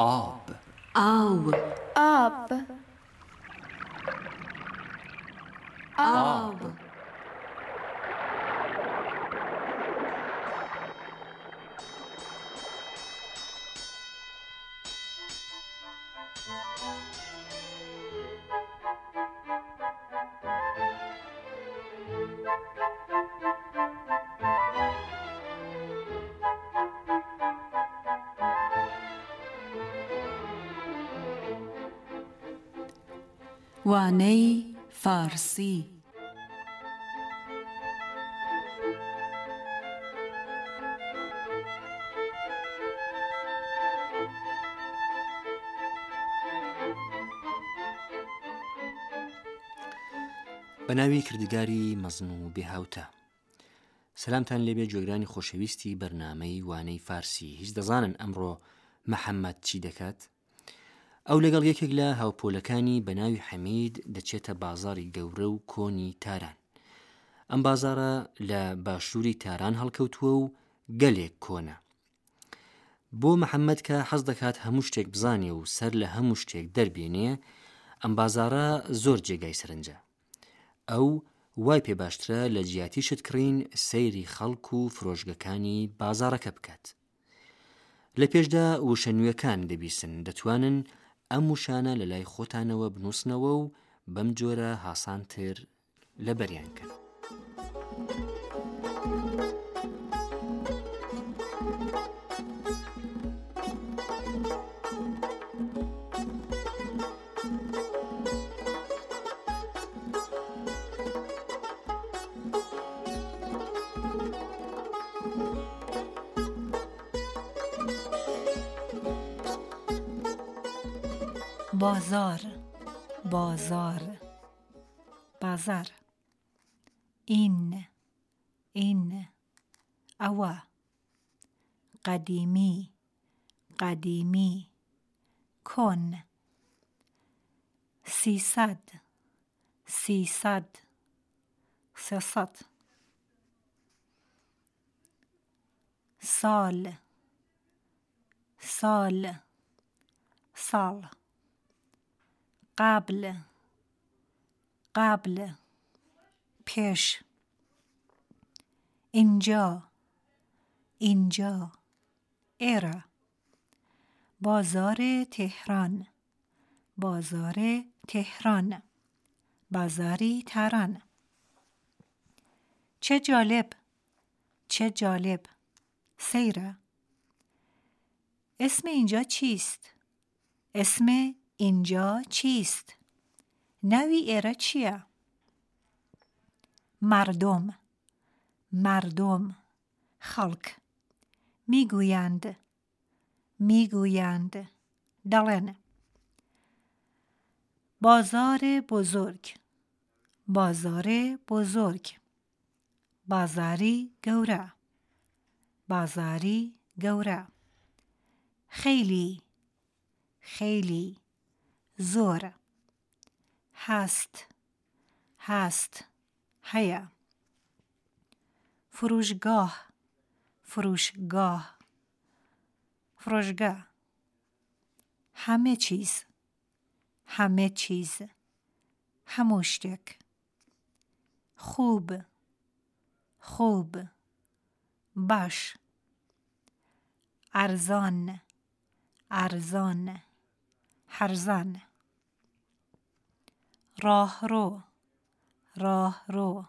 Ob. Ob. Ob. Ob. وانەی فارسی. بە ناوی کردگاری مەزن و بێهاوتە. سەلامتان لێبێ جۆگرانی خۆشەویستی بەرنمەی وانەی فارسی. هیچ دەزانن ئەمڕۆ محەممەد چی دەکات؟ ئەو لەگەڵ یەکێک لە هاوپۆلەکانی بە ناوی حەمید دەچێتە بازاری گەورە و کۆنی تاران. ئەم بازارە لە باشووری تاران هەڵکەوتووە و گەلێک کۆنا بۆ محەممەد کە حەز دەکات هەموو شتێک بزانێ و سەر لە هەموو شتێک دەربێنێ ئەم بازارە زۆر جێگای سرنجە ئەو وای پێ باشترە لە جیاتی شت کڕین سەیری خەڵک و فرۆژگەکانی بازارەکە بکات. لە پێشدا وشەنوویەکان دەبیسن دەتوانن ئەم وشانە لە لای خۆتانەوە بنووسنەوە و بەم جۆرە هاسانتر لە بەریانکەن بازار بازار بازار. این این. ئەوە قەدیمی قەدیمی کۆن سیسەد سیسەد سێسەد سال سال ساڵ قبل. قبل. پیش. اینجا. اینجا. ایرا. بازار تهران. بازار تهران. بازاری تران چه جالب. چه جالب. سیره اسم اینجا چیست؟ اسم اینجا چیست؟ نوی ایره چیه؟ مردم. مردم. خلق. می‌گویند. می‌گویند. دلن. بازار بزرگ. بازار بزرگ. بازاری گوره. بازاری گوره. خیلی. خیلی. زۆر. هەست هەست هەیە. فروشگاه فروشگاه. فرۆژگا همه چیز همه چیز. هەموو شتێک. خوب خوب. باش. ئەرزان ئەرزان هەرزان. راه رو راه رو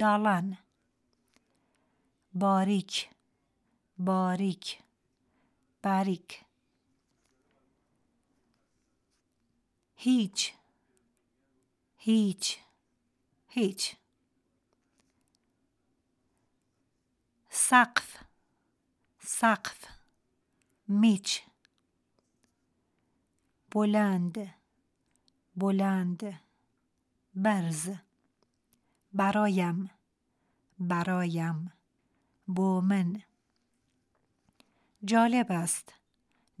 دالان باریک باریک باریک. هیچ هیچ هیچ. سقف سقف. میچ. بلند. بلند برز. برایم برایم. بومن. جالب است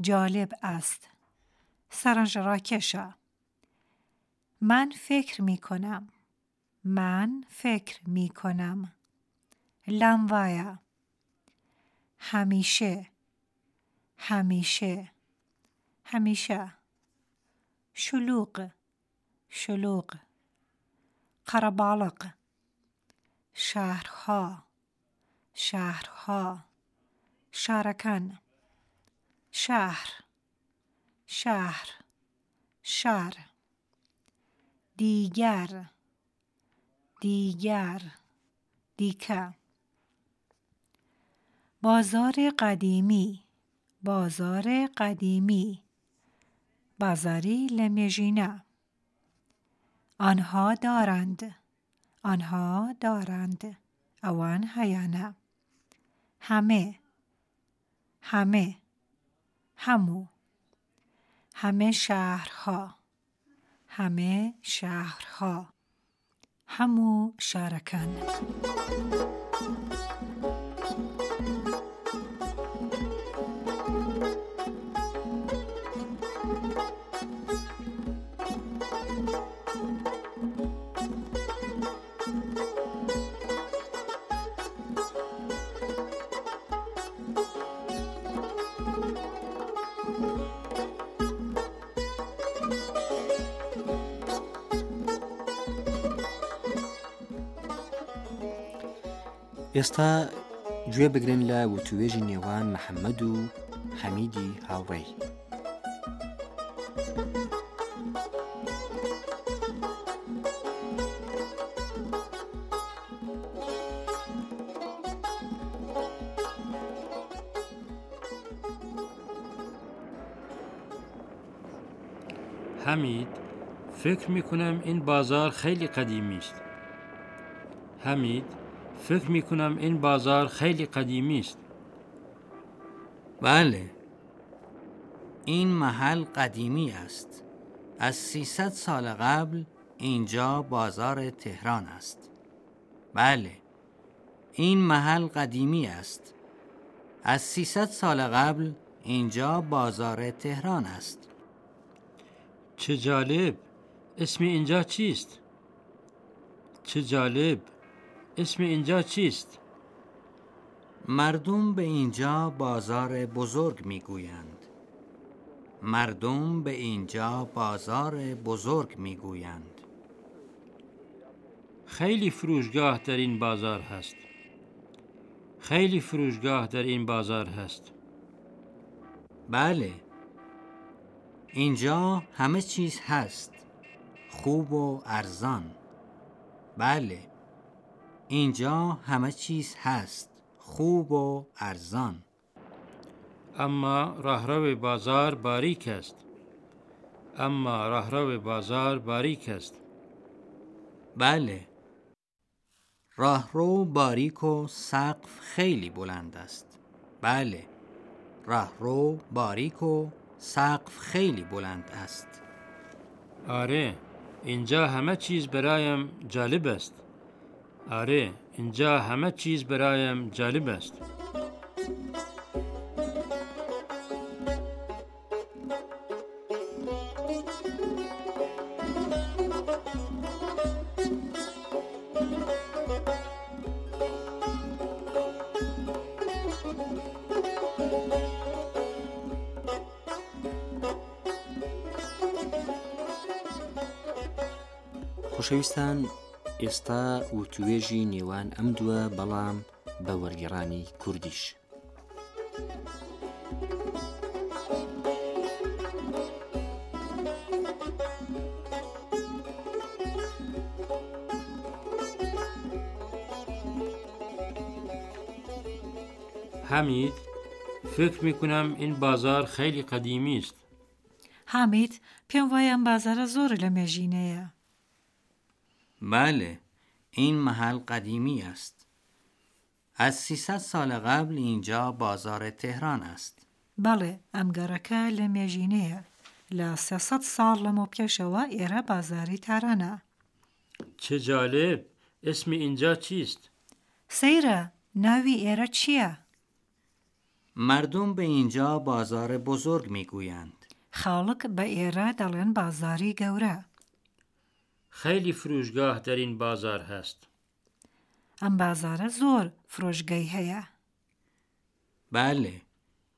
جالب است. سرنج را کشا من فکر می کنم. من فکر می کنم. لموایا همیشه همیشه. همیشه. شلوغ. شلوغ قربالق شهرها شهرها شارکان شهر شهر شهر دیگر دیگر دیکه. بازار قدیمی بازار قدیمی. بازاری لمیجینه آنها دارند. آنها دارند. اوان هیانه همه. همه. همو. همه شهرها. همه شهرها. همو شارکان. ئێستا گوێ بگرن لە وتوێژی نێوان محەممەد و حەمیدی هاوڕێی حمید فکر می کنم این بازار خیلی قدیمی است. حمید فکر می کنم این بازار خیلی قدیمی است. بله. این محل قدیمی است. از 300 سال قبل اینجا بازار تهران است. بله. این محل قدیمی است. از 300 سال قبل اینجا بازار تهران است. چه جالب. اسم اینجا چیست؟ چه جالب. اسم اینجا چیست؟ مردم به اینجا بازار بزرگ می‌گویند مردم به اینجا بازار بزرگ می‌گویند خیلی فروشگاه در این بازار هست. خیلی فروشگاه در این بازار هست. بله اینجا همه چیز هست خوب و ارزان بله اینجا همه چیز هست خوب و ارزان اما راهرو بازار باریک است. اما راهرو بازار باریک است. بله راهرو باریک و سقف خیلی بلند است بله راهرو باریک و سقف خیلی بلند است آره اینجا همه چیز برایم جالب است. آره اینجا همه چیز برایم جالب است. خۆشەویستان ئێستا وتوێژی نێوان ئەم دووە بەڵام بە وەرگێڕانی کوردیش حمید فکر می کنم این بازار خیلی قدیمی است. حامید پێم وایە ئەم بازارە زۆر لە مێژینەیە بله این محل قدیمی است. از 300 سال قبل اینجا بازار تهران است. گەڕەکە لە مێژینەیە لە سەسەد ساڵ لەمە پێشەوە ئێرە بازاری تارانە چه جالب اسم اینجا چیست؟ سەیرە ناوی ئێرە چییە؟ مردم به اینجا بازار بزرگ می‌گویند. خاڵک بە ئێرە دەڵێن بازاری گەورە خیلی فروشگاه در این بازار هست. ئەم بازارە زۆر فرۆشگەی هەیە بله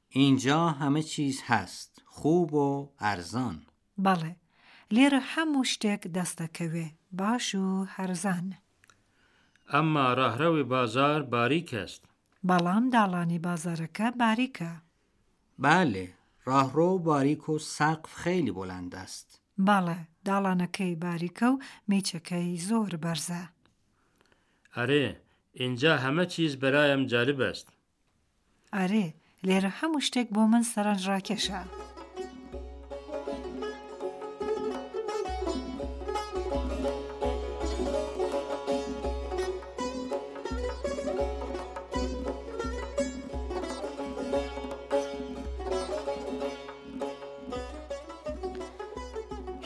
اینجا همه چیز هست خوب و ارزان. بەڵێ لێرە هەموو شتێک دەستەکەوێ باش و هەرزان ئەمما ڕاهرەوی بازار باریک است. بەڵام داڵانی بازارەکە باریکە بله راهرو باریک و سقف خیلی بلند است. باڵێ داڵانەکەی باریکە و میچەکەی زۆر بەرزە. ئەرێ اینجا همه چیز برایم جالب است ئەرێ لێرە هەموو شتێک بۆ من سەرنجڕاکێشە.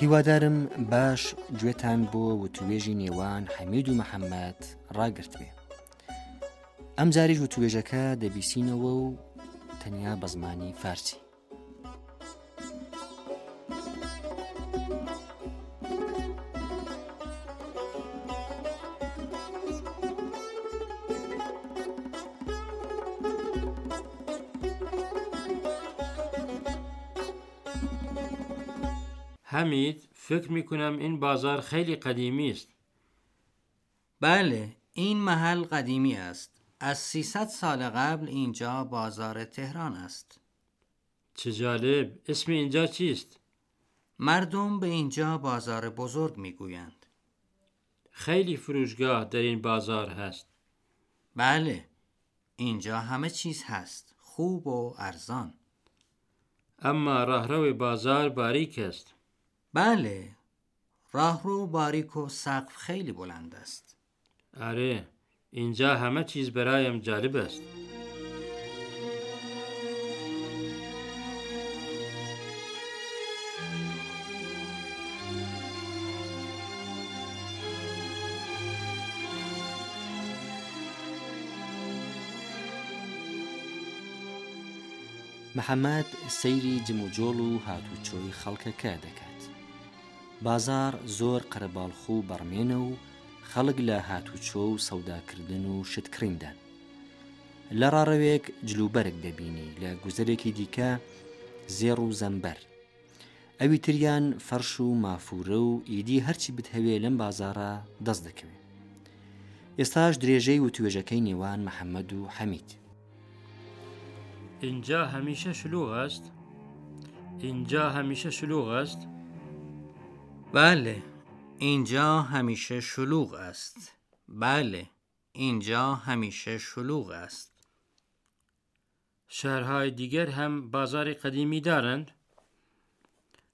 هیوادارم باش گوێتان بۆ وتوێژی نێوان حەمید و محەممەد ڕاگررت بێ. ئەم جاریش وتوێژەکە دەبیسینەوە و تەنیا بە زمانی فارسی. حمید فکر می کنم این بازار خیلی قدیمی است. بله این محل قدیمی است. از 300 سال قبل اینجا بازار تهران است. چه جالب. اسم اینجا چیست؟ مردم به اینجا بازار بزرگ می‌گویند. خیلی فروشگاه در این بازار هست. بله اینجا همه چیز هست. خوب و ارزان. اما راهرو بازار باریک است. بله. راهرو باریک و سقف خیلی بلند است. آره اینجا همه چیز برایم جالب است. محەممەد سەیری جموجۆڵ و هاتوچۆی خەڵکەکە دەکات بازار زۆر قەرەباڵخ و بەڕمێنە و خەڵک لە هاتوچۆ و سەوداکردن و شتکریندان لە ڕاڕەوێک جلوبەرگ دەبینی لە گوزارێکی دیکە زێڕ و زەمبەر. ئەوی تریان فەرش و مافورە و ئیدی هەرچی بتهەوێ لەم بازارە دەست دەکەوێت ئێستاش درێژەی و توێژەکەی نێوان محەممەد و حەمید. اینجا همیشه شلوغ است اینجا همیشه شلوغ است بله اینجا همیشه شلوغ است. بله اینجا همیشه شلوغ است. شهرهای دیگر هم بازار قدیمی دارند؟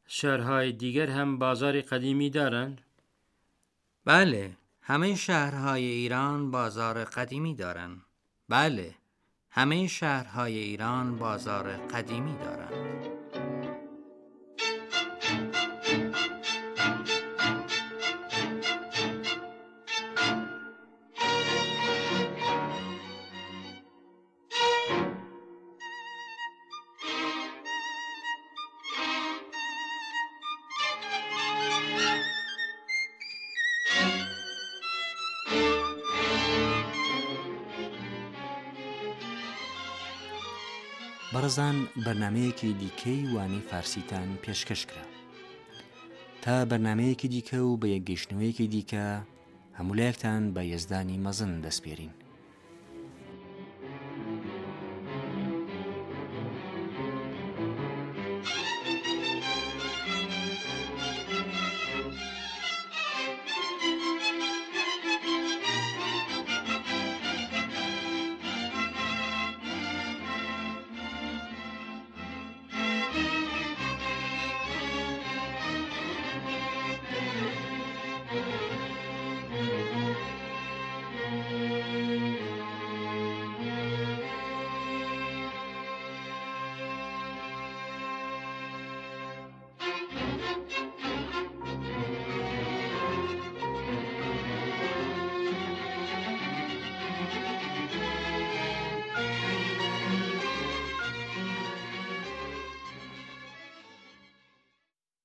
شهرهای دیگر هم بازار قدیمی دارند؟ بله همه شهرهای ایران بازار قدیمی دارند. بله همه شهرهای ایران بازار قدیمی دارند. بەڕزان بەرنمەیەکی دیکەی وانەی فارسیتان پێشکەشکرا تا بەرنمەیەکی دیکە و بە یەکگەیشتنەوەیەکی دیکە هەمولایەکتان بە یەزدانی مەزن دەستپێرین.